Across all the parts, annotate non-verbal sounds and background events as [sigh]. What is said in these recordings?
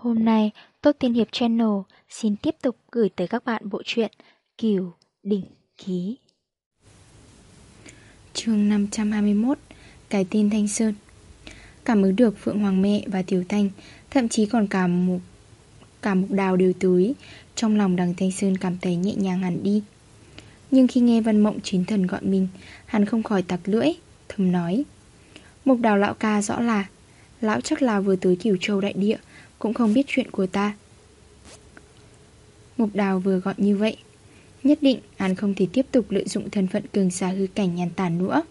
Hôm nay, Tốt Tiên Hiệp Channel xin tiếp tục gửi tới các bạn bộ truyện Kiều Đỉnh Ký. chương 521 Cái tin Thanh Sơn. Cảm ứng được Phượng Hoàng Mẹ và Tiểu Thanh Thậm chí còn cả một cả mục đào đều tới. Trong lòng đằng Thanh Sơn cảm thấy nhẹ nhàng hẳn đi. Nhưng khi nghe Văn Mộng Chín Thần gọi mình Hắn không khỏi tặc lưỡi Thầm nói. Mục đào lão ca rõ là Lão chắc là vừa tới Cửu Châu Đại Địa cũng không biết chuyện của ta. Mục đào vừa gọi như vậy, Nhất định hắn không thể tiếp tục lợi dụng thân phận cường giả hư cảnh nhàn tản nữa.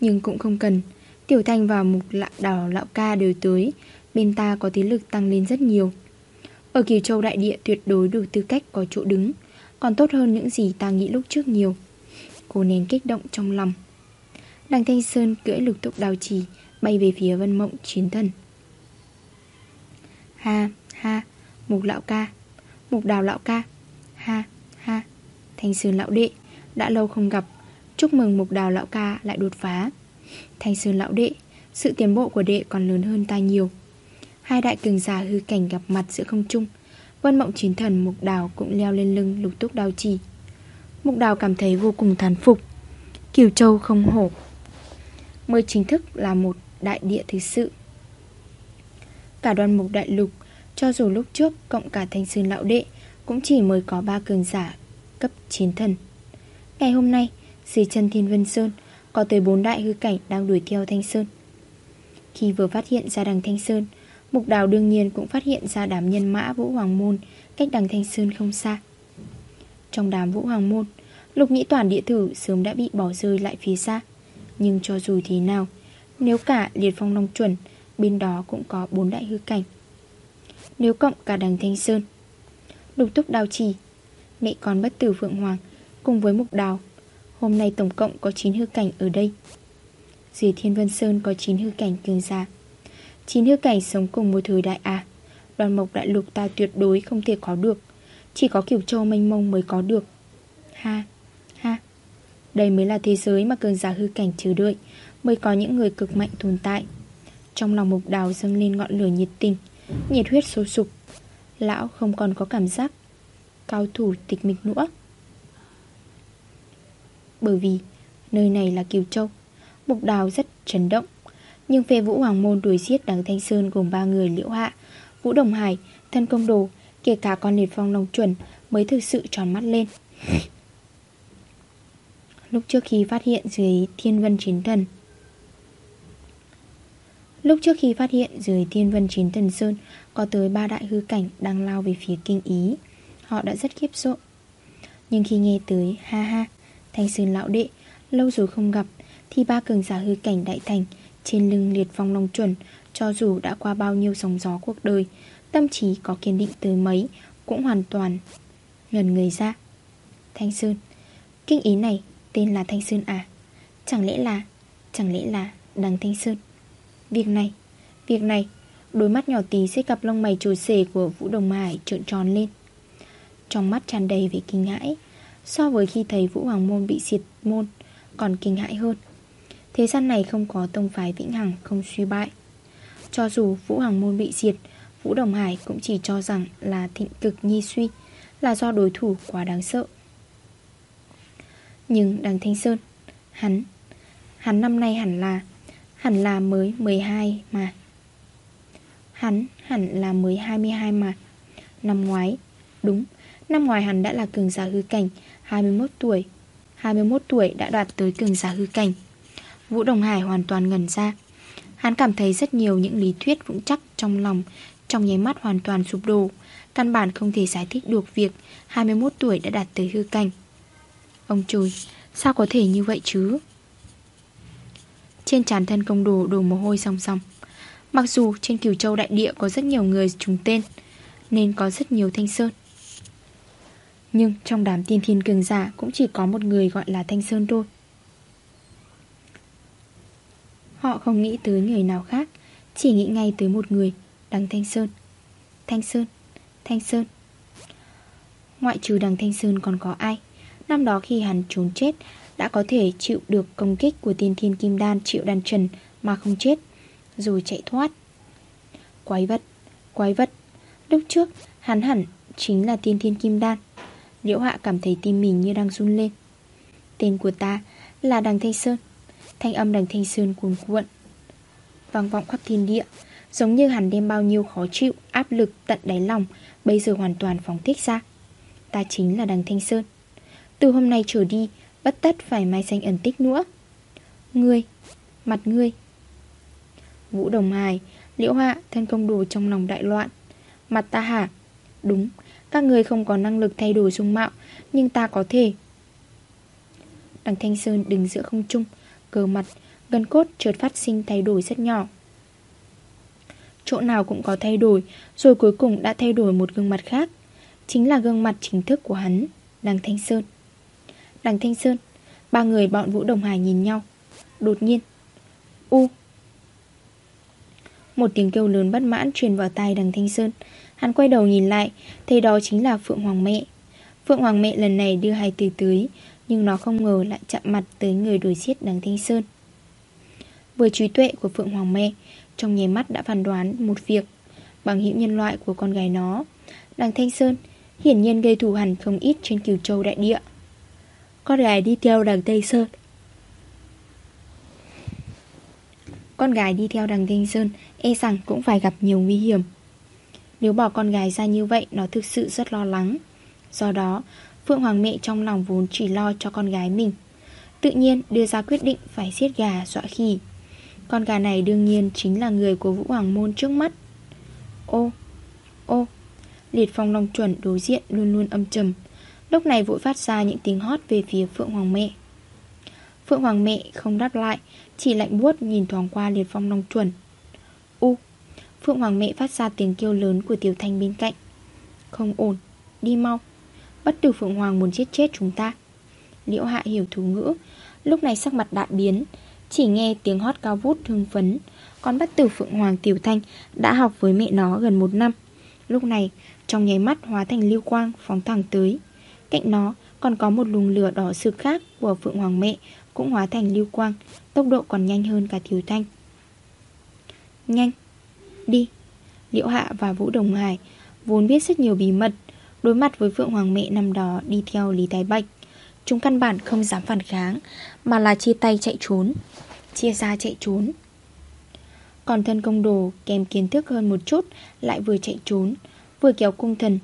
Nhưng cũng không cần, Tiểu Thanh và mục lạ đào, lão ca đều tới, Bên ta có thế lực tăng lên rất nhiều. Ở Kiều Châu Đại Địa tuyệt đối đủ tư cách có chỗ đứng, Còn tốt hơn những gì ta nghĩ lúc trước nhiều. Cô nén kích động trong lòng. Đằng Thanh Sơn cưỡi lục tục đào chỉ Bay về phía vân mộng chiến thần. Ha ha, Mục lão ca. Mục đào lão ca. Ha ha, Thanh Sơn lão đệ, Đã lâu không gặp. Chúc mừng mục đào lão ca lại đột phá. Thanh Sơn lão đệ, Sự tiến bộ của đệ còn lớn hơn ta nhiều. Hai đại cường giả hư cảnh gặp mặt giữa không trung. Vân mộng chiến thần mục đào cũng leo lên lưng lục túc đào chỉ Mục đào cảm thấy vô cùng thán phục. Kiều Châu không hổ. Mới chính thức là một đại địa thực sự. Cả đoàn mục đại lục, Cho dù lúc trước cộng cả thanh sơn lão đệ, Cũng chỉ mới có ba cường giả cấp chiến thần. Ngày hôm nay, Dưới chân thiên vân sơn, Có tới bốn đại hư cảnh đang đuổi theo thanh sơn. Khi vừa phát hiện ra đằng thanh sơn, Mục đào đương nhiên cũng phát hiện ra đám nhân mã Vũ Hoàng Môn Cách đằng Thanh Sơn không xa. Trong đám Vũ Hoàng Môn, Lục Nhĩ Toàn địa thử sớm đã bị bỏ rơi lại phía xa. Nhưng cho dù thế nào, Nếu cả liệt phong long chuẩn Bên đó cũng có bốn đại hư cảnh. Nếu cộng cả đằng Thanh Sơn Lục túc đào trì Mẹ con bất tử Phượng Hoàng Cùng với mục đào Hôm nay tổng cộng có 9 hư cảnh ở đây. Dưới Thiên Vân Sơn có 9 hư cảnh cường giả. Chín hư cảnh sống cùng một thời đại à? Đoàn mộc đại lục ta tuyệt đối không thể có được. Chỉ có kiểu châu mênh mông mới có được. Ha, ha. Đây mới là thế giới mà cường giả hư cảnh chờ đợi Mới có những người cực mạnh tồn tại. Trong lòng mục đào dâng lên ngọn lửa nhiệt tình Nhiệt huyết sôi sục. Lão không còn có cảm giác Cao thủ tịch mịch nữa. Bởi vì Nơi này là Kiều Châu Mục đào rất chấn động. Nhưng phê Vũ Hoàng Môn đuổi giết đằng Thanh Sơn gồm ba người Liễu Hạ, Vũ Đồng Hải, Thân Công Đồ, kể cả con liệt phong long chuẩn mới thực sự tròn mắt lên. [laughs] Lúc trước khi phát hiện dưới Thiên Vân Chiến Thần Lúc trước khi phát hiện dưới Thiên Vân Chiến Thần Sơn có tới ba đại hư cảnh đang lao về phía kinh ý, họ đã rất khiếp sợ. Nhưng khi nghe tới ha ha, Thanh Sơn lão đệ, lâu rồi không gặp, thì ba cường giả hư cảnh đại thành trên lưng liệt phong long chuẩn Cho dù đã qua bao nhiêu sóng gió cuộc đời Tâm trí có kiên định tới mấy Cũng hoàn toàn Ngần người ra. Thanh Sơn Kinh ý này tên là Thanh Sơn à? Chẳng lẽ là Chẳng lẽ là đằng Thanh Sơn? Việc này Việc này. Đôi mắt nhỏ tí sẽ cặp lông mày trồi xề của Vũ Đồng Hải trợn tròn lên. Trong mắt tràn đầy về kinh hãi, So với khi thấy Vũ Hoàng Môn bị diệt môn, Còn kinh hãi hơn. Thế gian này không có tông phái vĩnh hằng, không suy bại. Cho dù Vũ hoàng Môn bị diệt, Vũ Đồng Hải cũng chỉ cho rằng là thịnh cực nhi suy, Là do đối thủ quá đáng sợ. Nhưng đằng Thanh Sơn, Hắn Hắn năm nay hẳn là Hẳn là mới 12 mà. Hắn hẳn là mới 22 mà. Năm ngoái, Đúng, Năm ngoái hắn đã là cường giả hư cảnh 21 tuổi. 21 tuổi đã đạt tới cường giả hư cảnh. Vũ Đồng Hải hoàn toàn ngẩn ra. Hắn cảm thấy rất nhiều những lý thuyết vững chắc trong lòng, Trong nháy mắt hoàn toàn sụp đổ. Căn bản không thể giải thích được việc 21 tuổi đã đạt tới hư cảnh. Ông trời, Sao có thể như vậy chứ? Trên trán thân công đồ đổ mồ hôi song song. Mặc dù trên cửu châu đại địa có rất nhiều người trùng tên Nên có rất nhiều thanh sơn. Nhưng trong đám tiên thiên cường giả Cũng chỉ có một người gọi là thanh sơn thôi. Họ không nghĩ tới người nào khác Chỉ nghĩ ngay tới một người Đằng Thanh Sơn. Thanh Sơn, Thanh Sơn. Ngoại trừ đằng Thanh Sơn còn có ai? Năm đó khi hắn trốn chết đã có thể chịu được công kích của tiên thiên kim đan Triệu đan trần mà không chết, Rồi chạy thoát. Quái vật Quái vật. Lúc trước, hắn hẳn chính là tiên thiên kim đan. Liễu hạ cảm thấy tim mình như đang run lên. Tên của ta là Đằng Thanh Sơn. Thanh âm Đằng Thanh Sơn cuồn cuộn. Vang vọng khắp thiên địa, Giống như hắn đem bao nhiêu khó chịu, Áp lực tận đáy lòng, Bây giờ hoàn toàn phóng thích ra. Ta chính là Đằng Thanh Sơn. Từ hôm nay trở đi Bất tất phải mai xanh ẩn tích nữa. Ngươi, Mặt ngươi. Vũ Đồng hài Liễu Hạ, thân công đồ trong lòng đại loạn. Mặt ta hả? Đúng, Các người không có năng lực thay đổi dung mạo, Nhưng ta có thể. Đằng Thanh Sơn đứng giữa không trung, Cờ mặt, Gân cốt chợt phát sinh thay đổi rất nhỏ. Chỗ nào cũng có thay đổi, Rồi cuối cùng đã thay đổi một gương mặt khác. Chính là gương mặt chính thức của hắn, Đằng Thanh Sơn. Đằng Thanh Sơn. Ba người bọn Vũ Đồng Hải nhìn nhau. Đột nhiên, U. Một tiếng kêu lớn bất mãn truyền vào tai đằng Thanh Sơn. Hắn quay đầu nhìn lại, Thấy đó chính là Phượng Hoàng mẹ. Phượng Hoàng mẹ lần này đưa hai từ tưới Nhưng nó không ngờ lại chạm mặt tới người đuổi giết đằng Thanh Sơn. Với trí tuệ của Phượng Hoàng mẹ, Trong nháy mắt đã phán đoán một việc. Bằng hữu nhân loại của con gái nó, Đằng Thanh Sơn Hiển nhiên gây thù hẳn không ít trên cửu châu đại địa. Con gái đi theo đằng Tây Sơn. Con gái đi theo đằng tây Sơn E rằng cũng phải gặp nhiều nguy hiểm. Nếu bỏ con gái ra như vậy, Nó thực sự rất lo lắng. Do đó, Phượng Hoàng mẹ trong lòng vốn chỉ lo cho con gái mình. Tự nhiên đưa ra quyết định Phải giết gà dọa khỉ. Con gà này đương nhiên chính là người của Vũ Hoàng Môn trước mắt. Ô Ô, Liệt phong long chuẩn đối diện luôn luôn âm trầm. Lúc này vội phát ra những tiếng hót về phía Phượng Hoàng mẹ. Phượng Hoàng mẹ không đáp lại, Chỉ lạnh buốt nhìn thoáng qua liệt phong long chuẩn. U, Phượng Hoàng mẹ phát ra tiếng kêu lớn của Tiểu Thanh bên cạnh. Không ổn, Đi mau. Bất tử Phượng Hoàng muốn chết chết chúng ta. Liễu Hạ hiểu thú ngữ. Lúc này sắc mặt đại biến, Chỉ nghe tiếng hót cao vút thương phấn. Con bất tử Phượng Hoàng Tiểu Thanh Đã học với mẹ nó gần một năm. Lúc này, trong nháy mắt hóa thành lưu quang phóng thẳng tới. Cạnh nó còn có một luồng lửa đỏ sực khác của Phượng Hoàng mẹ Cũng hóa thành lưu quang, Tốc độ còn nhanh hơn cả Thiếu Thanh. Nhanh, Đi. Liễu Hạ và Vũ Đồng Hải Vốn biết rất nhiều bí mật, Đối mặt với Phượng Hoàng mẹ năm đó đi theo Lý Thái Bạch. Chúng căn bản không dám phản kháng, Mà là chia tay chạy trốn, Chia ra chạy trốn. Còn thân công đồ kèm kiến thức hơn một chút Lại vừa chạy trốn, Vừa kéo cung thần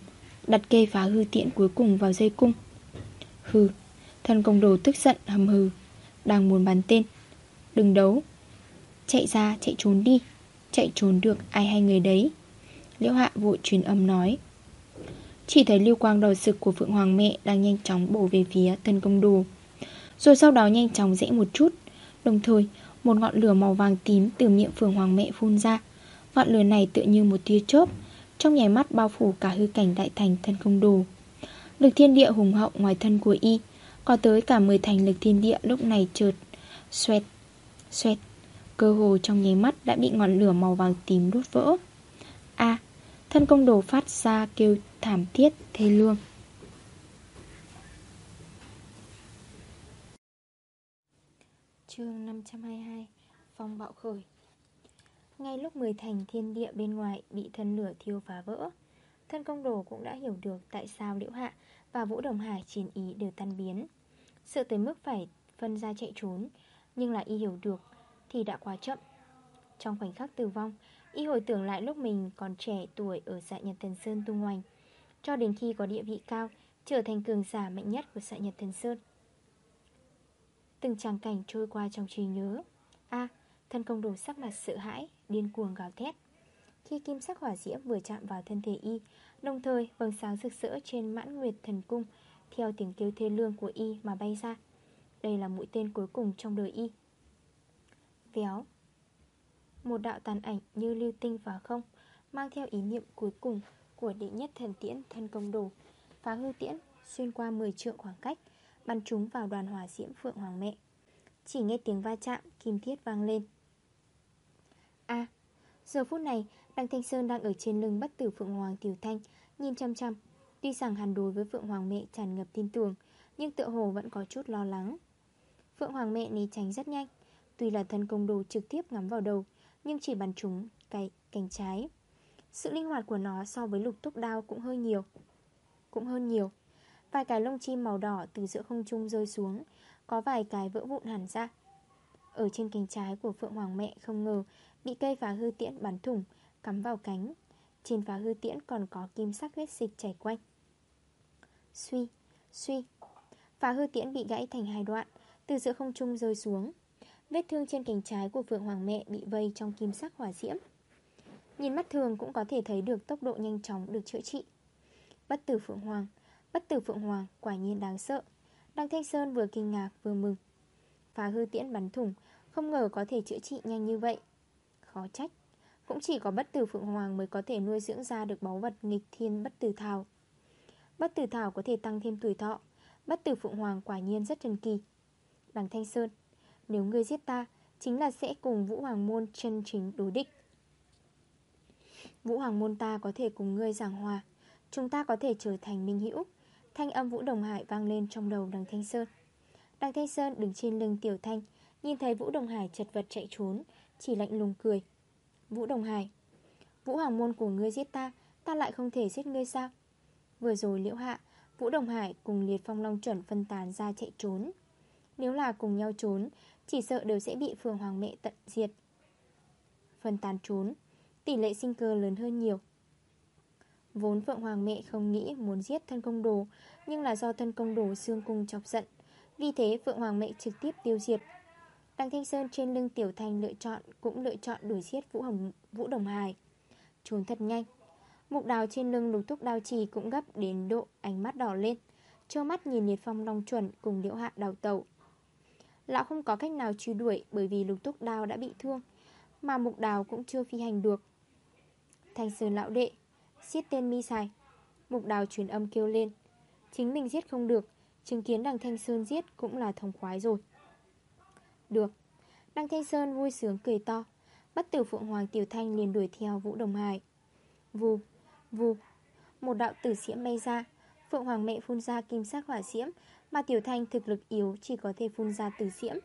Đặt cây phá hư tiện cuối cùng vào dây cung. Hừ, Thân công đồ tức giận, hầm hừ, Đang muốn bắn tên. Đừng đấu. Chạy ra, chạy trốn đi. Chạy trốn được ai hay người đấy. Liễu hạ vội truyền âm nói. Chỉ thấy lưu quang đầu sực của Phượng Hoàng mẹ Đang nhanh chóng bổ về phía thân công đồ. Rồi sau đó nhanh chóng rẽ một chút. Đồng thời, Một ngọn lửa màu vàng tím từ miệng Phượng Hoàng mẹ phun ra. Ngọn lửa này tựa như một tia chớp trong nhảy mắt bao phủ cả hư cảnh đại thành thân công đồ Lực thiên địa hùng hậu ngoài thân của y, Có tới cả 10 thành lực thiên địa lúc này chợt Xoẹt Xoẹt. Cơ hồ trong nháy mắt đã bị ngọn lửa màu vàng tím đốt vỡ. A, Thân công đồ phát ra kêu thảm thiết, thê lương. Chương 522 Phong bạo khởi ngay lúc mười thành thiên địa bên ngoài bị thân lửa thiêu phá vỡ, Thân công đồ cũng đã hiểu được tại sao Liễu Hạ và Vũ Đồng Hải chiến ý đều tan biến. Sợ tới mức phải phân ra chạy trốn, Nhưng là y hiểu được thì đã quá chậm. Trong khoảnh khắc tử vong, Y hồi tưởng lại lúc mình còn trẻ tuổi ở dạ Nhật Thần Sơn tung hoành, Cho đến khi có địa vị cao, Trở thành cường giả mạnh nhất của dạ Nhật Thần Sơn. Từng tràng cảnh trôi qua trong trí nhớ. A, Thân công đồ sắc mặt sợ hãi. Điên cuồng gào thét. Khi kim sắc hỏa diễm vừa chạm vào thân thể y, Đồng thời vầng sáng rực rỡ trên mãn nguyệt thần cung, Theo tiếng kêu thê lương của y mà bay ra. Đây là mũi tên cuối cùng trong đời y. Véo. Một đạo tàn ảnh như lưu tinh vào không, Mang theo ý niệm cuối cùng Của đệ nhất thần tiễn thân công đồ, Phá hư tiễn, xuyên qua 10 trượng khoảng cách, Bắn chúng vào đoàn hỏa diễm Phượng Hoàng Mẹ. Chỉ nghe tiếng va chạm, Kim thiết vang lên. A. Giờ phút này Đăng Thanh Sơn đang ở trên lưng bất tử Phượng Hoàng Tiểu Thanh, Nhìn chăm chăm. Tuy rằng hàn đối với Phượng Hoàng mẹ tràn ngập tin tưởng, Nhưng tựa hồ vẫn có chút lo lắng. Phượng Hoàng mẹ né tránh rất nhanh. Tuy là thân công đồ trực tiếp ngắm vào đầu, Nhưng chỉ bắn trúng cái cánh trái. Sự linh hoạt của nó so với lục túc đao cũng hơi nhiều, Cũng hơn nhiều. Vài cái lông chim màu đỏ từ giữa không trung rơi xuống, Có vài cái vỡ vụn hẳn ra. Ở trên cánh trái của Phượng Hoàng mẹ không ngờ Bị cây phá hư tiễn bắn thủng Cắm vào cánh. Trên phá hư tiễn còn có kim sắc huyết dịch chảy quanh. Suy, suy. Phá hư tiễn bị gãy thành hai đoạn Từ giữa không trung rơi xuống. Vết thương trên cánh trái của Phượng Hoàng mẹ Bị vây trong kim sắc hỏa diễm. Nhìn mắt thường cũng có thể thấy được tốc độ nhanh chóng được chữa trị. Bất tử Phượng Hoàng Bất tử Phượng Hoàng quả nhiên đáng sợ. Đăng Thanh Sơn vừa kinh ngạc vừa mừng. Phá hư tiễn bắn thủng Không ngờ có thể chữa trị nhanh như vậy. Khó trách. Cũng chỉ có bất tử Phượng Hoàng mới có thể nuôi dưỡng ra được báu vật nghịch thiên bất tử thảo. Bất tử thảo có thể tăng thêm tuổi thọ. Bất tử Phượng Hoàng quả nhiên rất thần kỳ. Đằng Thanh Sơn, Nếu ngươi giết ta, Chính là sẽ cùng Vũ Hoàng Môn chân chính đối địch. Vũ Hoàng Môn ta có thể cùng ngươi giảng hòa. Chúng ta có thể trở thành minh hữu. Thanh âm Vũ Đồng Hải vang lên trong đầu đằng Thanh Sơn. Đằng Thanh Sơn đứng trên lưng Tiểu Thanh, Nhìn thấy Vũ Đồng Hải chật vật chạy trốn chỉ lạnh lùng cười. Vũ Đồng Hải, Vũ Hoàng Môn của ngươi giết ta Ta lại không thể giết ngươi sao? Vừa rồi liễu hạ, Vũ Đồng Hải cùng liệt phong long chuẩn phân tán ra chạy trốn. Nếu là cùng nhau trốn, Chỉ sợ đều sẽ bị phường hoàng mẹ tận diệt. Phân tán trốn, Tỷ lệ sinh cơ lớn hơn nhiều. Vốn Phượng Hoàng mẹ không nghĩ muốn giết thân công đồ, Nhưng là do thân công đồ xương cung chọc giận, Vì thế Phượng Hoàng mẹ trực tiếp tiêu diệt Đặng Thanh Sơn trên lưng Tiểu Thanh lựa chọn Cũng lựa chọn đuổi giết Vũ, Hồng, Vũ Đồng Hải. Trốn thật nhanh. Mục đào trên lưng lục thúc đao trì cũng gấp đến độ ánh mắt đỏ lên Trơ mắt nhìn liệt phong long chuẩn cùng liễu hạ đào tẩu. Lão không có cách nào truy đuổi bởi vì lục thúc đao đã bị thương Mà mục đào cũng chưa phi hành được. Thanh sơn lão đệ Giết tên mi xài Mục đào truyền âm kêu lên. Chính mình giết không được Chứng kiến đằng Thanh Sơn giết cũng là thông khoái rồi. Được. Đăng Thanh Sơn vui sướng cười to. Bất tử Phượng Hoàng Tiểu Thanh liền đuổi theo Vũ Đồng Hải. Vù, vù. Một đạo tử diễm bay ra. Phượng Hoàng mẹ phun ra kim sắc hỏa diễm Mà Tiểu Thanh thực lực yếu chỉ có thể phun ra tử diễm.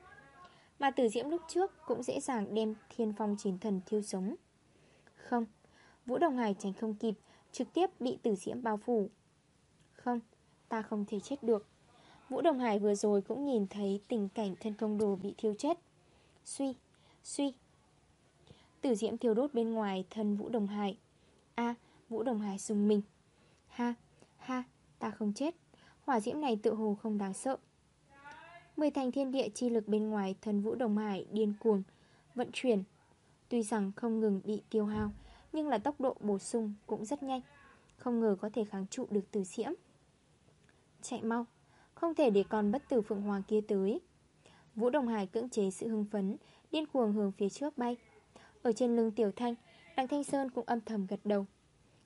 Mà tử diễm lúc trước cũng dễ dàng đem thiên phong chiến thần thiêu sống. Không Vũ Đồng Hải tránh không kịp Trực tiếp bị tử diễm bao phủ. Không, ta không thể chết được. Vũ Đồng Hải vừa rồi cũng nhìn thấy tình cảnh thân công đồ bị thiêu chết. Suy, suy. Tử diễm thiêu đốt bên ngoài thân Vũ Đồng Hải. A, Vũ Đồng Hải dùng mình. Ha, ha, ta không chết. Hỏa diễm này tự hồ không đáng sợ. Mười thành thiên địa chi lực bên ngoài thân Vũ Đồng Hải điên cuồng Vận chuyển. Tuy rằng không ngừng bị tiêu hao Nhưng là tốc độ bổ sung cũng rất nhanh. Không ngờ có thể kháng trụ được tử diễm. Chạy mau. Không thể để còn bất tử Phượng Hoàng kia tới. Vũ Đồng Hải cưỡng chế sự hưng phấn, Điên cuồng hướng phía trước bay. Ở trên lưng Tiểu Thanh Đặng Thanh Sơn cũng âm thầm gật đầu.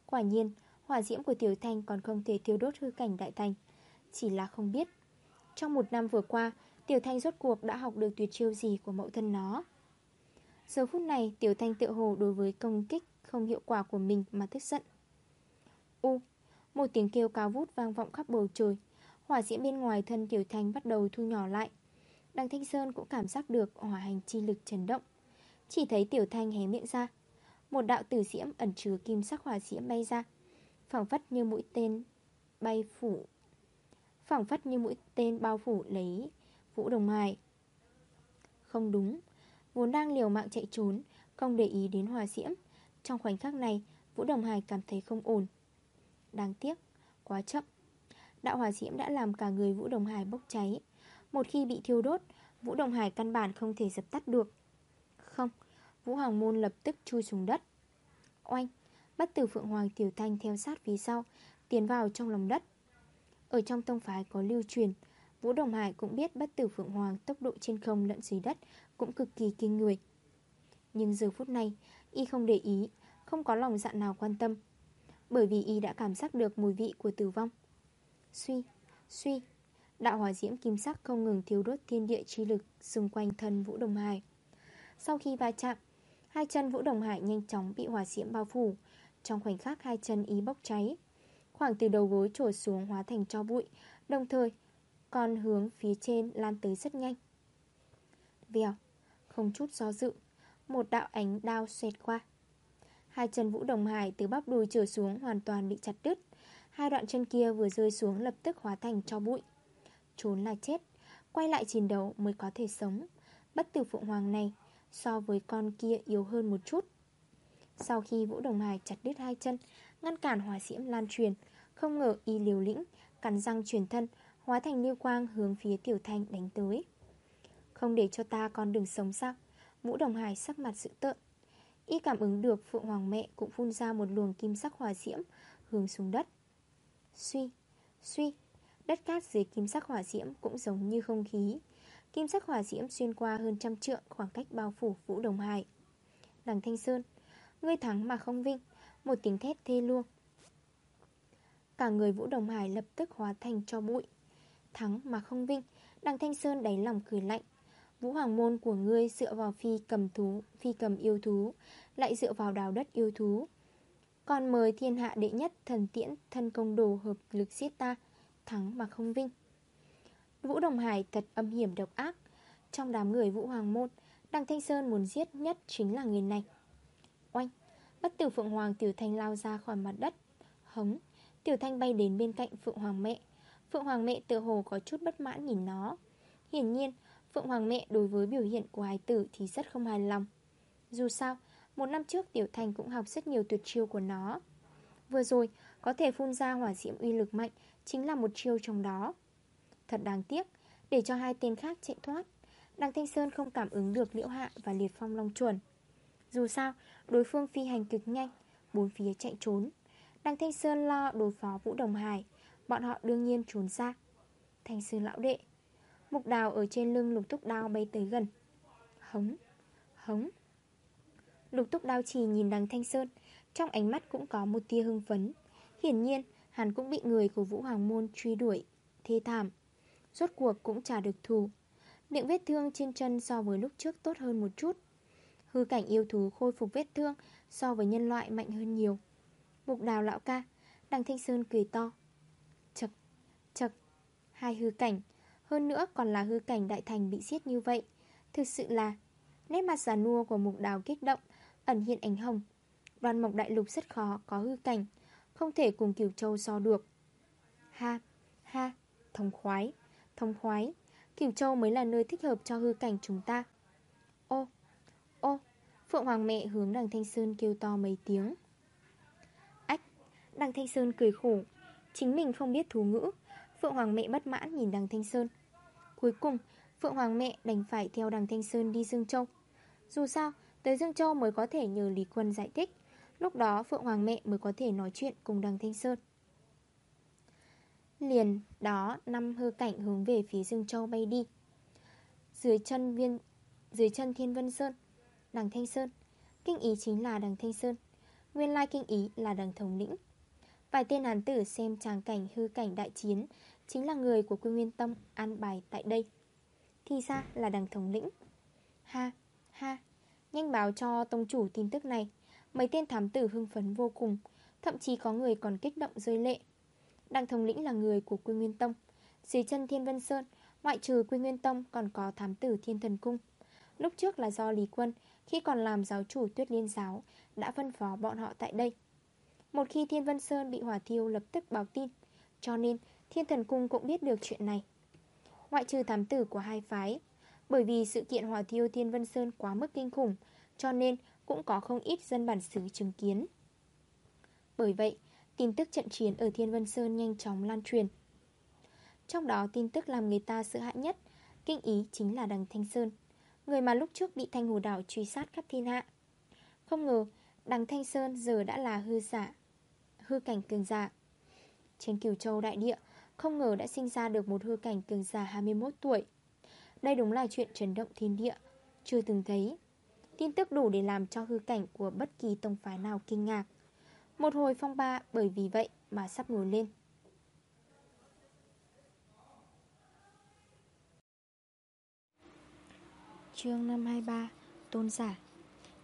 Quả nhiên, hỏa diễm của Tiểu Thanh còn không thể thiêu đốt hư cảnh đại thành. Chỉ là không biết, Trong một năm vừa qua, Tiểu Thanh rốt cuộc đã học được tuyệt chiêu gì của mẫu thân nó. Giờ phút này, Tiểu Thanh tự hồ đối với công kích không hiệu quả của mình mà tức giận. U, Một tiếng kêu cao vút vang vọng khắp bầu trời. Hỏa diễm bên ngoài thân Tiểu Thanh bắt đầu thu nhỏ lại. Đăng Thanh Sơn cũng cảm giác được hỏa hành chi lực chấn động. Chỉ thấy Tiểu Thanh hé miệng ra. Một đạo tử diễm ẩn chứa kim sắc hỏa diễm bay ra phẳng phất như mũi tên bay phủ phẳng phất như mũi tên bao phủ lấy Vũ Đồng Hải. Không đúng Vốn đang liều mạng chạy trốn Không để ý đến hỏa diễm. Trong khoảnh khắc này Vũ Đồng Hải cảm thấy không ổn. Đáng tiếc, quá chậm. Đạo hỏa diễm đã làm cả người Vũ Đồng Hải bốc cháy. Một khi bị thiêu đốt Vũ Đồng Hải căn bản không thể dập tắt được. Không, Vũ Hoàng Môn lập tức chui xuống đất. Oanh, bất tử Phượng Hoàng Tiểu Thanh theo sát phía sau Tiến vào trong lòng đất. Ở trong tông phái có lưu truyền Vũ Đồng Hải cũng biết bất tử Phượng Hoàng Tốc độ trên không lẫn dưới đất Cũng cực kỳ kinh người. Nhưng giờ phút này Y không để ý Không có lòng dạ nào quan tâm. Bởi vì Y đã cảm giác được mùi vị của tử vong. Suy, suy Đạo hỏa diễm kim sắc không ngừng thiếu đốt thiên địa chi lực xung quanh thân Vũ Đồng Hải. Sau khi va chạm, hai chân Vũ Đồng Hải nhanh chóng bị hỏa diễm bao phủ. Trong khoảnh khắc hai chân ý bốc cháy, khoảng từ đầu gối trồi xuống hóa thành cho bụi, đồng thời còn hướng phía trên lan tới rất nhanh. Vèo, không chút do dự, một đạo ánh đao xẹt qua. Hai chân Vũ Đồng Hải từ bắp đùi trở xuống hoàn toàn bị chặt đứt Hai đoạn chân kia vừa rơi xuống lập tức hóa thành cho bụi. Trốn là chết, Quay lại chiến đấu mới có thể sống. Bất tử Phượng Hoàng này So với con kia yếu hơn một chút. Sau khi Vũ Đồng Hải chặt đứt hai chân, Ngăn cản hỏa diễm lan truyền, Không ngờ y liều lĩnh, Cắn răng truyền thân, Hóa thành lưu quang hướng phía Tiểu Thanh đánh tới. Không để cho ta con đừng sống sắc Vũ Đồng Hải sắc mặt sự tợn. Y cảm ứng được Phượng Hoàng mẹ cũng phun ra một luồng kim sắc hỏa diễm Hướng xuống đất. Suy, suy Đất cát dưới kim sắc hỏa diễm cũng giống như không khí. Kim sắc hỏa diễm xuyên qua hơn trăm trượng khoảng cách bao phủ Vũ Đồng Hải. Đằng Thanh Sơn Ngươi thắng mà không vinh Một tiếng thét thê luôn Cả người Vũ Đồng Hải lập tức hóa thành cho bụi. Thắng mà không vinh Đằng Thanh Sơn đáy lòng cười lạnh. Vũ Hoàng Môn của ngươi dựa vào phi cầm thú Phi cầm yêu thú Lại dựa vào đào đất yêu thú. Còn mời thiên hạ đệ nhất thần tiễn, Thân công đồ hợp lực giết ta, Thắng mà không vinh. Vũ Đồng Hải thật âm hiểm độc ác. Trong đám người Vũ Hoàng Môn Đằng Thanh Sơn muốn giết nhất chính là người này. Oanh! Bất tử Phượng Hoàng Tiểu Thanh lao ra khỏi mặt đất. Hống! Tiểu Thanh bay đến bên cạnh Phượng Hoàng mẹ. Phượng Hoàng mẹ tự hồ có chút bất mãn nhìn nó. Hiển nhiên, Phượng Hoàng mẹ đối với biểu hiện của hài tử thì rất không hài lòng. Dù sao một năm trước, Tiểu thành cũng học rất nhiều tuyệt chiêu của nó. Vừa rồi, Có thể phun ra hỏa diễm uy lực mạnh Chính là một chiêu trong đó. Thật đáng tiếc, Để cho hai tên khác chạy thoát Đăng Thanh Sơn không cảm ứng được Liễu Hạ và Liệt Phong Long chuẩn. Dù sao, Đối phương phi hành cực nhanh, Bốn phía chạy trốn. Đăng Thanh Sơn lo đối phó Vũ Đồng Hải, Bọn họ đương nhiên trốn ra. Thanh Sơn lão đệ, Mục đào ở trên lưng lục túc đao bay tới gần. Hống Hống. Lục túc đao trì nhìn đằng Thanh Sơn Trong ánh mắt cũng có một tia hưng phấn. Hiển nhiên hắn cũng bị người của Vũ Hoàng Môn truy đuổi Thê thảm. Rốt cuộc cũng trả được thù. Miệng vết thương trên chân so với lúc trước tốt hơn một chút. Hư cảnh yêu thú khôi phục vết thương So với nhân loại mạnh hơn nhiều. Mục đào lão ca Đằng Thanh Sơn cười to. Chật, chật Hai hư cảnh. Hơn nữa còn là hư cảnh đại thành bị giết như vậy. Thực sự là Nét mặt già nua của mục đào kích động Ẩn hiện ánh hồng. Đoàn mộc đại lục rất khó có hư cảnh Không thể cùng Kiều Châu so được. Ha, ha, thông khoái Thông khoái Kiều Châu mới là nơi thích hợp cho hư cảnh chúng ta. Ô, ô Phượng Hoàng mẹ hướng đằng Thanh Sơn kêu to mấy tiếng. Ách Đằng Thanh Sơn cười khổ. Chính mình không biết thú ngữ Phượng Hoàng mẹ bất mãn nhìn đằng Thanh Sơn. Cuối cùng Phượng Hoàng mẹ đành phải theo đằng Thanh Sơn đi Dương Châu. Dù sao Tới Dương Châu mới có thể nhờ Lý Quân giải thích. Lúc đó Phượng Hoàng mẹ mới có thể nói chuyện cùng đằng Thanh Sơn. Liền đó năm hư cảnh hướng về phía Dương Châu bay đi. Dưới chân viên Dưới chân Thiên Vân Sơn Đằng Thanh Sơn Kinh ý chính là đằng Thanh Sơn Nguyên lai kinh ý là đằng thống lĩnh. Vài tên án tử xem tràng cảnh hư cảnh đại chiến Chính là người của Quy Nguyên tâm an bài tại đây. Thì ra là đằng thống lĩnh. Ha, ha. Nhanh báo cho tông chủ tin tức này. Mấy tên thám tử hưng phấn vô cùng, Thậm chí có người còn kích động rơi lệ. Đặng thống lĩnh là người của Quy Nguyên Tông. Dưới chân Thiên Vân Sơn, Ngoại trừ Quy Nguyên Tông còn có thám tử Thiên Thần Cung. Lúc trước là do Lý Quân, Khi còn làm giáo chủ tuyết liên giáo, Đã phân phó bọn họ tại đây. Một khi Thiên Vân Sơn bị hỏa thiêu lập tức báo tin, Cho nên Thiên Thần Cung cũng biết được chuyện này. Ngoại trừ thám tử của hai phái bởi vì sự kiện hỏa thiêu Thiên Vân Sơn quá mức kinh khủng, Cho nên cũng có không ít dân bản xứ chứng kiến. Bởi vậy, Tin tức trận chiến ở Thiên Vân Sơn nhanh chóng lan truyền. Trong đó tin tức làm người ta sợ hãi nhất, Kinh ý chính là đằng Thanh Sơn, Người mà lúc trước bị Thanh Hồ Đảo truy sát khắp thiên hạ. Không ngờ, đằng Thanh Sơn giờ đã là hư giả, Hư cảnh cường giả. Trên cửu Châu đại địa, Không ngờ đã sinh ra được một hư cảnh cường giả 21 tuổi. Đây đúng là chuyện chấn động thiên địa. Chưa từng thấy. Tin tức đủ để làm cho hư cảnh của bất kỳ tông phái nào kinh ngạc. Một hồi phong ba, bởi vì vậy mà sắp nổi lên. Chương 523 Tôn giả.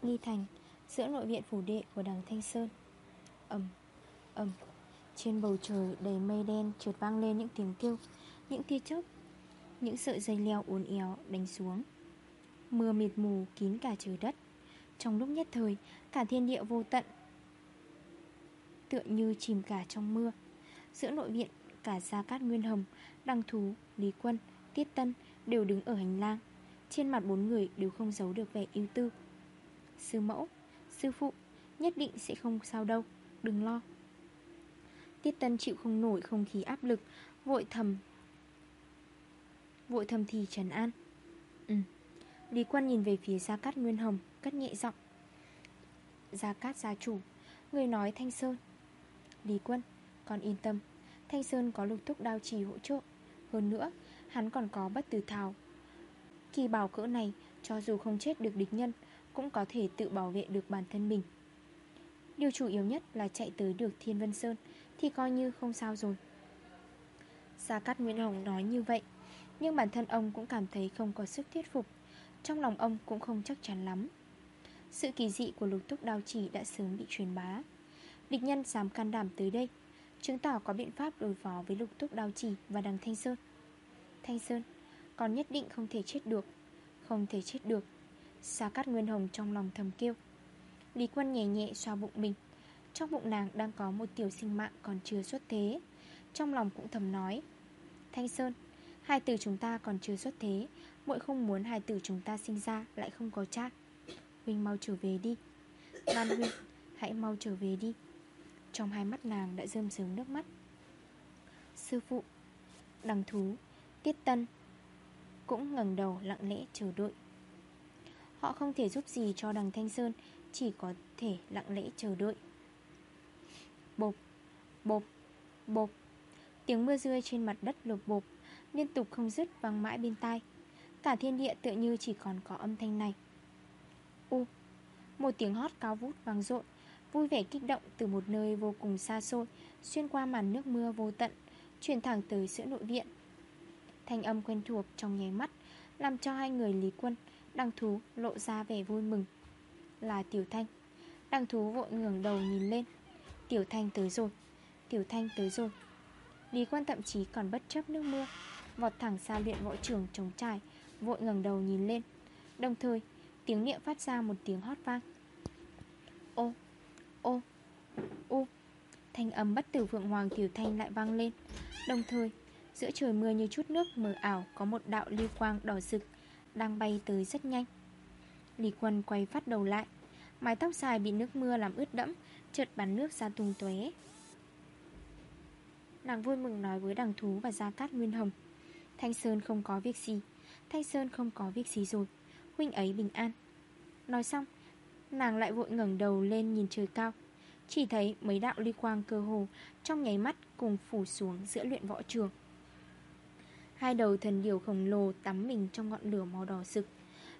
Nghi thành, Giữa nội viện phủ đệ của đằng Thanh Sơn. Ẩm Ẩm Trên bầu trời đầy mây đen trượt vang lên những tiếng kêu, Những tia chớp những sợi dây leo uốn éo đánh xuống. Mưa mịt mù kín cả trời đất. Trong lúc nhất thời Cả thiên địa vô tận tựa như chìm cả trong mưa. Giữa nội viện Cả Gia Cát Nguyên Hồng Đăng Thú, Lý Quân, Tiết Tân Đều đứng ở hành lang. Trên mặt bốn người đều không giấu được vẻ ưu tư. Sư mẫu, sư phụ Nhất định sẽ không sao đâu Đừng lo. Tiết Tân chịu không nổi không khí áp lực Vội thầm Vội thầm thì trần an. Ừ. Lý Quân nhìn về phía Gia Cát Nguyên Hồng, Cất nhẹ giọng. Gia Cát gia chủ, Người nói Thanh Sơn. Lý Quân, Con yên tâm. Thanh Sơn có lục thúc đao trì hỗ trợ. Hơn nữa, Hắn còn có bất tử thảo. Kỳ bảo cỡ này, Cho dù không chết được địch nhân, Cũng có thể tự bảo vệ được bản thân mình. Điều chủ yếu nhất là chạy tới được Thiên Vân Sơn, Thì coi như không sao rồi. Gia Cát Nguyễn Hồng nói như vậy. Nhưng bản thân ông cũng cảm thấy không có sức thuyết phục. Trong lòng ông cũng không chắc chắn lắm. Sự kỳ dị của lục túc đao chỉ đã sớm bị truyền bá. Địch nhân dám can đảm tới đây, Chứng tỏ có biện pháp đối phó với lục túc đao chỉ và đằng Thanh Sơn. Thanh Sơn Còn nhất định không thể chết được, Không thể chết được. Xa cát Nguyên Hồng trong lòng thầm kêu. Lý quân nhẹ nhẹ xoa bụng mình. Trong bụng nàng đang có một tiểu sinh mạng còn chưa xuất thế. Trong lòng cũng thầm nói, Thanh Sơn Hai từ chúng ta còn chưa xuất thế. Muội không muốn hai từ chúng ta sinh ra, Lại không có cha Huynh mau trở về đi. Lan Huynh Hãy mau trở về đi. Trong hai mắt nàng đã rơm sớm nước mắt. Sư phụ, Đằng thú, Tiết tân Cũng ngẩng đầu lặng lẽ chờ đợi. Họ không thể giúp gì cho đằng Thanh Sơn, Chỉ có thể lặng lẽ chờ đợi. Bộp Bộp Bộp. Tiếng mưa rơi trên mặt đất lột bộp. Liên tục không dứt vang mãi bên tai. Cả thiên địa tựa như chỉ còn có âm thanh này. U, Một tiếng hót cao vút vang rộn Vui vẻ kích động từ một nơi vô cùng xa xôi, Xuyên qua màn nước mưa vô tận Truyền thẳng tới giữa nội viện. Thanh âm quen thuộc trong nháy mắt, Làm cho hai người Lý Quân, Đăng thú lộ ra vẻ vui mừng. Là Tiểu Thanh. Đăng thú vội ngưỡng đầu nhìn lên. Tiểu Thanh tới rồi, Tiểu Thanh tới rồi. Lý Quân thậm chí còn bất chấp nước mưa. Vọt thẳng xa luyện võ trường trống trải, Vội ngẩng đầu nhìn lên. Đồng thời, tiếng niệm phát ra một tiếng hót vang. Ô Ô Ô Thanh âm bất tử Phượng Hoàng Tiểu Thanh lại vang lên. Đồng thời, Giữa trời mưa như chút nước mờ ảo Có một đạo lưu quang đỏ rực Đang bay tới rất nhanh. Lý Quân quay phát đầu lại, Mái tóc dài bị nước mưa làm ướt đẫm, Chợt bắn nước ra tung tuế Nàng vui mừng nói với đằng thú và Gia Cát Nguyên Hồng. Thanh Sơn không có việc gì. Thanh Sơn không có việc gì rồi. Huynh ấy bình an. Nói xong Nàng lại vội ngẩng đầu lên nhìn trời cao. Chỉ thấy mấy đạo ly quang cơ hồ Trong nháy mắt cùng phủ xuống giữa luyện võ trường. Hai đầu thần điều khổng lồ tắm mình trong ngọn lửa màu đỏ rực.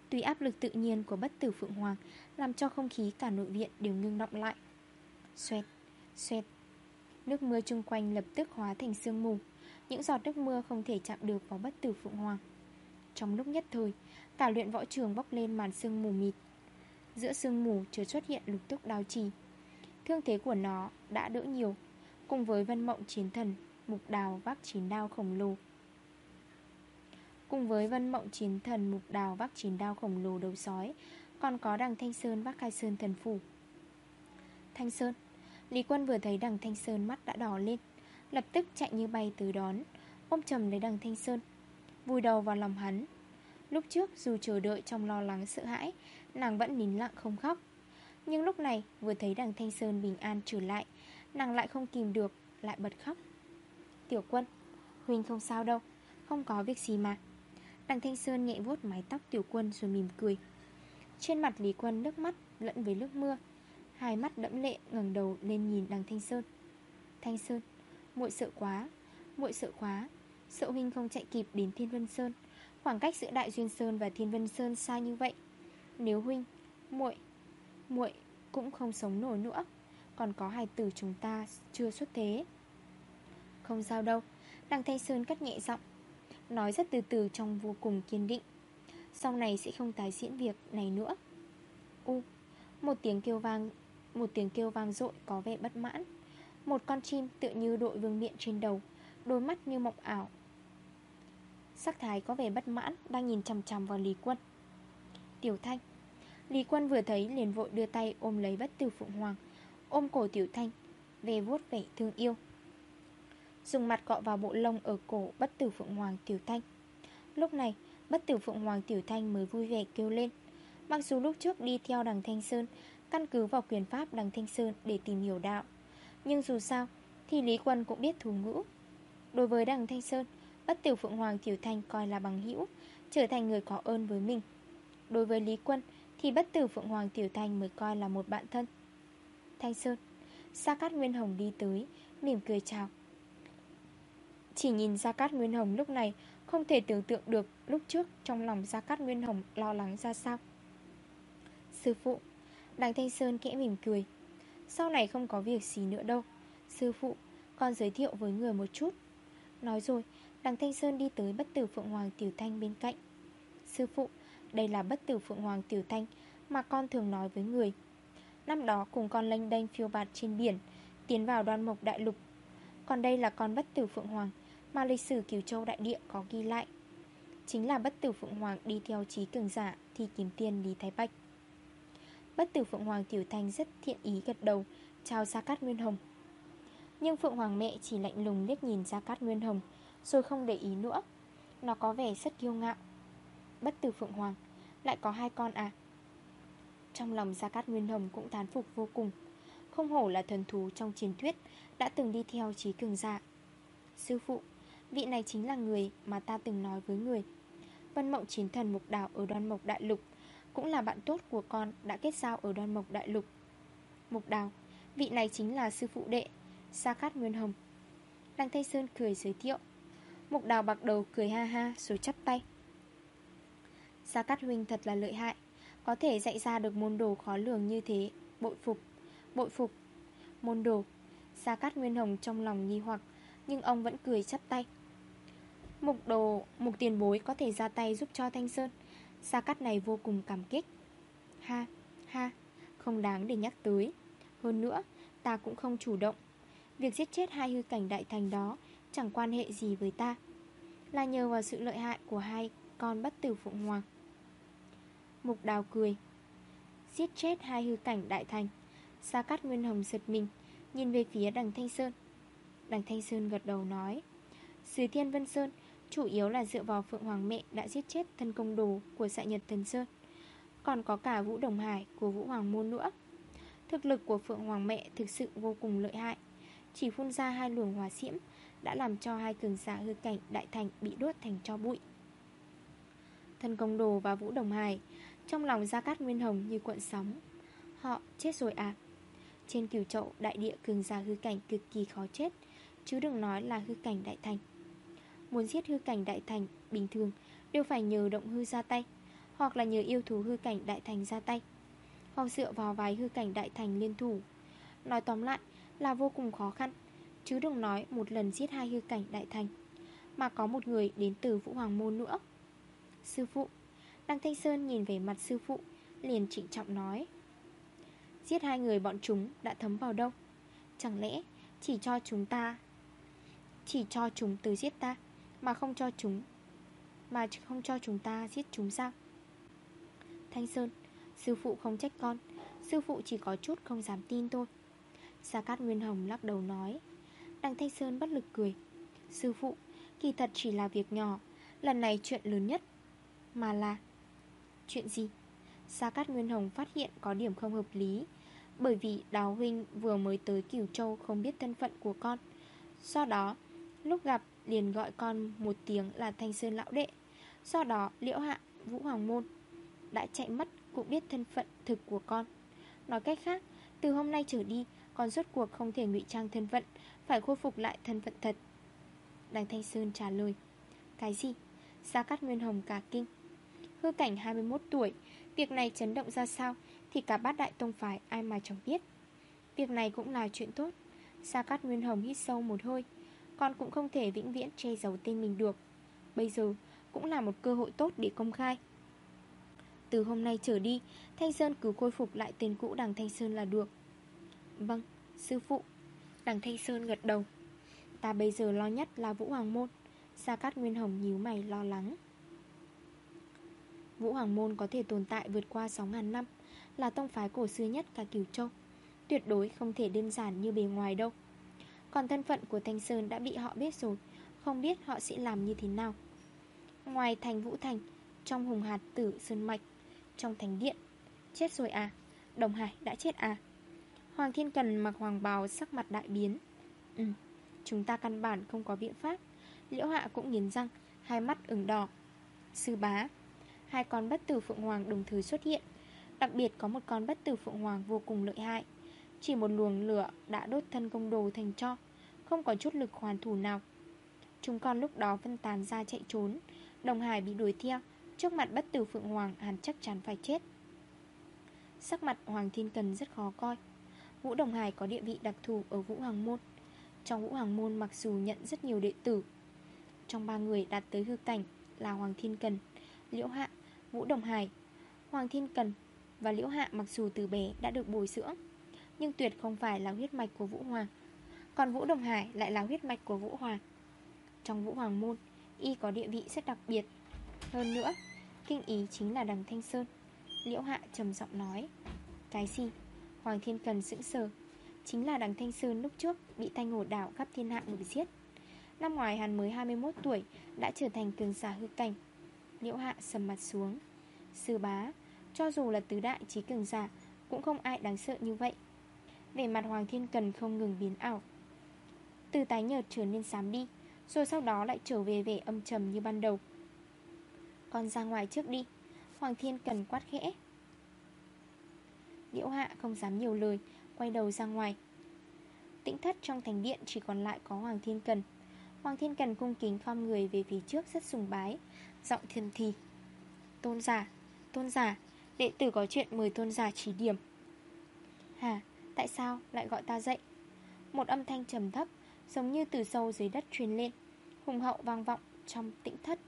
Tuy áp lực tự nhiên của bất tử Phượng Hoàng Làm cho không khí cả nội viện đều ngưng động lại. Xoẹt, xoẹt. Nước mưa chung quanh lập tức hóa thành sương mù. Những giọt nước mưa không thể chạm được vào bất tử Phượng Hoàng. Trong lúc nhất thời Cả luyện võ trường bốc lên màn sương mù mịt. Giữa sương mù chợt xuất hiện lục túc đao trì. Thương thế của nó đã đỡ nhiều. Cùng với vân mộng chiến thần, Mục đào vác chín đao khổng lồ. Cùng với vân mộng chiến thần, Mục đào vác chín đao khổng lồ đầu sói, Còn có đằng Thanh Sơn vác khai sơn thần phủ. Thanh Sơn. Lý quân vừa thấy đằng Thanh Sơn mắt đã đỏ lên. Lập tức chạy như bay tới đón. Ôm chầm lấy đằng Thanh Sơn, Vùi đầu vào lòng hắn. Lúc trước dù chờ đợi trong lo lắng sợ hãi, Nàng vẫn nín lặng không khóc. Nhưng lúc này vừa thấy đằng Thanh Sơn bình an trở lại, Nàng lại không kìm được, Lại bật khóc. Tiểu quân Huynh không sao đâu, Không có việc gì mà. Đằng Thanh Sơn nhẹ vuốt mái tóc tiểu quân rồi mỉm cười. Trên mặt Lý Quân nước mắt lẫn với nước mưa, Hai mắt đẫm lệ ngẩng đầu lên nhìn đằng Thanh Sơn. Thanh Sơn muội sợ quá, muội sợ quá. Sợ huynh không chạy kịp đến Thiên Vân Sơn. Khoảng cách giữa Đại Duyên Sơn và Thiên Vân Sơn xa như vậy. Nếu huynh, muội muội cũng không sống nổi nữa, Còn có hai tử chúng ta chưa xuất thế. Không sao đâu, Đằng Thanh Sơn cắt nhẹ giọng, Nói rất từ từ trong vô cùng kiên định. Sau này sẽ không tái diễn việc này nữa. U, Một tiếng kêu vang, Một tiếng kêu vang rội có vẻ bất mãn. Một con chim tựa như đội vương miện trên đầu, Đôi mắt như mộng ảo. Sắc thái có vẻ bất mãn, Đang nhìn chằm chằm vào Lý Quân. Tiểu Thanh. Lý Quân vừa thấy liền vội đưa tay ôm lấy bất tử Phụng Hoàng, Ôm cổ Tiểu Thanh Về vuốt vẻ thương yêu. Dùng mặt cọ vào bộ lông ở cổ bất tử Phượng Hoàng Tiểu Thanh. Lúc này, bất tử Phượng Hoàng Tiểu Thanh mới vui vẻ kêu lên. Mặc dù lúc trước đi theo đằng Thanh Sơn, Căn cứ vào quyền pháp đằng Thanh Sơn để tìm hiểu đạo nhưng dù sao Thì Lý Quân cũng biết thủ ngữ. Đối với đằng Thanh Sơn Bất tử Phượng Hoàng, Tiểu Thanh coi là bằng hữu, Trở thành người có ơn với mình. Đối với Lý Quân, Thì bất tử Phượng Hoàng, Tiểu Thanh mới coi là một bạn thân. Thanh Sơn, Sa Cát Nguyên Hồng đi tới, Mỉm cười chào. Chỉ nhìn Gia Cát Nguyên Hồng lúc này, Không thể tưởng tượng được lúc trước Trong lòng Gia Cát Nguyên Hồng lo lắng ra sao. Sư phụ, Đằng Thanh Sơn kẽ mỉm cười. Sau này không có việc gì nữa đâu. Sư phụ, Con giới thiệu với người một chút. Nói rồi, Đằng Thanh Sơn đi tới bất tử Phượng Hoàng Tiểu Thanh bên cạnh. Sư phụ, Đây là bất tử Phượng Hoàng Tiểu Thanh Mà con thường nói với người. Năm đó cùng con lênh đênh phiêu bạt trên biển, Tiến vào đoan mộc đại lục. Còn đây là con bất tử Phượng Hoàng Mà lịch sử Kiều Châu Đại Địa có ghi lại. Chính là bất tử Phượng Hoàng đi theo trí cường giả Thì kiếm tiên Lý Thái Bạch. Bất tử Phượng Hoàng Tiểu Thanh rất thiện ý gật đầu, Chào Gia Cát Nguyên Hồng. Nhưng Phượng Hoàng mẹ chỉ lạnh lùng liếc nhìn Gia Cát Nguyên Hồng, Rồi không để ý nữa. Nó có vẻ rất kiêu ngạo. Bất tử Phượng Hoàng, Lại có hai con à? Trong lòng Gia Cát Nguyên Hồng cũng thán phục vô cùng. Không hổ là thần thú trong chiến thuyết, Đã từng đi theo trí cường giả Sư phụ, Vị này chính là người mà ta từng nói với người. Vân Mộng Chiến Thần Mục Đảo ở đoan Mộc Đại Lục cũng là bạn tốt của con đã kết giao ở đoan mộc đại lục. Mục đào, Vị này chính là sư phụ đệ, Sa Cát Nguyên Hồng. Đăng Thanh Sơn cười giới thiệu. Mục đào bạc đầu cười ha ha rồi chắp tay. Sa Cát Huynh thật là lợi hại, Có thể dạy ra được môn đồ khó lường như thế. Bội phục Bội phục. Môn đồ, Sa Cát Nguyên Hồng trong lòng nghi hoặc, Nhưng ông vẫn cười chắp tay. Mục đồ Mục tiền bối có thể ra tay giúp cho Thanh Sơn. Gia Cát này vô cùng cảm kích. Ha, ha, không đáng để nhắc tới. Hơn nữa, ta cũng không chủ động. Việc giết chết hai hư cảnh đại thành đó Chẳng quan hệ gì với ta. Là nhờ vào sự lợi hại của hai con bất tử Phụng Hoàng. Mục đào cười. Giết chết hai hư cảnh đại thành. Sa Cát Nguyên Hồng giật mình Nhìn về phía đằng Thanh Sơn. Đằng Thanh Sơn gật đầu nói Sứ Thiên Vân Sơn Chủ yếu là dựa vào Phượng Hoàng Mẹ đã giết chết thân công đồ của xạ Nhật Thần Sơn, Còn có cả Vũ Đồng Hải của Vũ Hoàng Môn nữa. Thực lực của Phượng Hoàng Mẹ thực sự vô cùng lợi hại, Chỉ phun ra hai luồng hỏa diễm Đã làm cho hai cường giả hư cảnh đại thành bị đốt thành cho bụi. Thân công đồ và Vũ Đồng Hải Trong lòng Gia Cát Nguyên Hồng như cuộn sóng, Họ chết rồi à? Trên cửu chậu đại địa cường giả hư cảnh cực kỳ khó chết, Chứ đừng nói là hư cảnh đại thành. Muốn giết hư cảnh đại thành, Bình thường, đều phải nhờ động hư ra tay, Hoặc là nhờ yêu thú hư cảnh đại thành ra tay. Hoặc dựa vào vài hư cảnh đại thành liên thủ. Nói tóm lại là vô cùng khó khăn, Chứ đừng nói một lần giết hai hư cảnh đại thành, Mà có một người đến từ Vũ Hoàng Môn nữa. Sư phụ, Đăng Thanh Sơn nhìn về mặt sư phụ, Liền trịnh trọng nói, Giết hai người bọn chúng đã thấm vào đâu? Chẳng lẽ chỉ cho chúng ta, Chỉ cho chúng từ giết ta? Mà không cho chúng, Mà không cho chúng ta giết chúng sao? Thanh Sơn, Sư phụ không trách con, Sư phụ chỉ có chút không dám tin thôi. Gia Cát Nguyên Hồng lắc đầu nói, Đằng Thanh Sơn bất lực cười, Sư phụ, Kỳ thật chỉ là việc nhỏ, Lần này chuyện lớn nhất Mà là Chuyện gì? Gia Cát Nguyên Hồng phát hiện có điểm không hợp lý, Bởi vì Đào Huynh vừa mới tới Cửu Châu không biết thân phận của con. Do đó, Lúc gặp liền gọi con một tiếng là Thanh Sơn Lão Đệ. Do đó Liễu Hạ, Vũ Hoàng Môn Đã chạy mất cũng biết thân phận thực của con. Nói cách khác Từ hôm nay trở đi Con rốt cuộc không thể ngụy trang thân phận Phải khôi phục lại thân phận thật. Đằng Thanh Sơn trả lời Cái gì? Gia Cát Nguyên Hồng cả kinh. Hư cảnh 21 tuổi Việc này chấn động ra sao Thì cả bát đại tông phái ai mà chẳng biết. Việc này cũng là chuyện tốt. Gia Cát Nguyên Hồng hít sâu một hơi con cũng không thể vĩnh viễn che giấu tên mình được. Bây giờ cũng là một cơ hội tốt để công khai. Từ hôm nay trở đi Thanh Sơn cứ khôi phục lại tên cũ đằng Thanh Sơn là được. Vâng, sư phụ. Đằng Thanh Sơn gật đầu. Ta bây giờ lo nhất là Vũ Hoàng Môn. Gia Cát Nguyên Hồng nhíu mày lo lắng. Vũ Hoàng Môn có thể tồn tại vượt qua 6.000 năm Là tông phái cổ xưa nhất cả Cửu Châu. Tuyệt đối không thể đơn giản như bề ngoài đâu. Còn thân phận của Thanh Sơn đã bị họ biết rồi, Không biết họ sẽ làm như thế nào. Ngoài thành Vũ Thành, Trong hùng hạt tử Sơn Mạch, Trong thành điện, Chết rồi à Đồng Hải đã chết à. Hoàng Thiên Cần mặc hoàng bào sắc mặt đại biến. Ừ Chúng ta căn bản không có biện pháp. Liễu Hạ cũng nghiến răng, Hai mắt ửng đỏ. Sư bá, Hai con bất tử Phượng Hoàng đồng thời xuất hiện. Đặc biệt có một con bất tử Phượng Hoàng vô cùng lợi hại. Chỉ một luồng lửa đã đốt thân công đồ thành cho Không có chút lực hoàn thủ nào. Chúng con lúc đó phân tán ra chạy trốn Đồng Hải bị đuổi theo Trước mặt bất tử Phượng Hoàng hắn chắc chắn phải chết. Sắc mặt Hoàng Thiên Cần rất khó coi. Vũ Đồng Hải có địa vị đặc thù ở Vũ Hoàng Môn. Trong Vũ Hoàng Môn mặc dù nhận rất nhiều đệ tử Trong ba người đạt tới hư cảnh là Hoàng Thiên Cần Liễu Hạ, Vũ Đồng Hải. Hoàng Thiên Cần và Liễu Hạ mặc dù từ bé đã được bồi dưỡng nhưng tuyệt không phải là huyết mạch của Vũ Hoàng. Còn Vũ Đồng Hải lại là huyết mạch của Vũ Hoàng. Trong Vũ Hoàng Môn, Y có địa vị rất đặc biệt. Hơn nữa, Kinh ý chính là đằng Thanh Sơn. Liễu Hạ trầm giọng nói, Cái gì? Hoàng Thiên Cần sững sờ. Chính là đằng Thanh Sơn lúc trước Bị thanh Hồ đảo khắp thiên hạ đuổi giết. Năm ngoài hắn mới 21 tuổi, Đã trở thành cường giả hư cảnh. Liễu Hạ sầm mặt xuống, Sư bá, Cho dù là tứ đại trí cường giả, Cũng không ai đáng sợ như vậy. Về mặt Hoàng Thiên Cần không ngừng biến ảo. Từ tái nhợt trở nên xám đi Rồi sau đó lại trở về vẻ âm trầm như ban đầu. Con ra ngoài trước đi Hoàng Thiên Cần quát khẽ. Liễu Hạ không dám nhiều lời Quay đầu ra ngoài. Tĩnh thất trong thành điện chỉ còn lại có Hoàng Thiên Cần. Hoàng Thiên Cần cung kính khom người về phía trước rất sùng bái Giọng thiên thi Tôn giả, tôn giả Đệ tử có chuyện mời tôn giả chỉ điểm. Hà tại sao lại gọi ta dậy? Một âm thanh trầm thấp, Giống như từ sâu dưới đất truyền lên, Hùng hậu vang vọng trong tĩnh thất.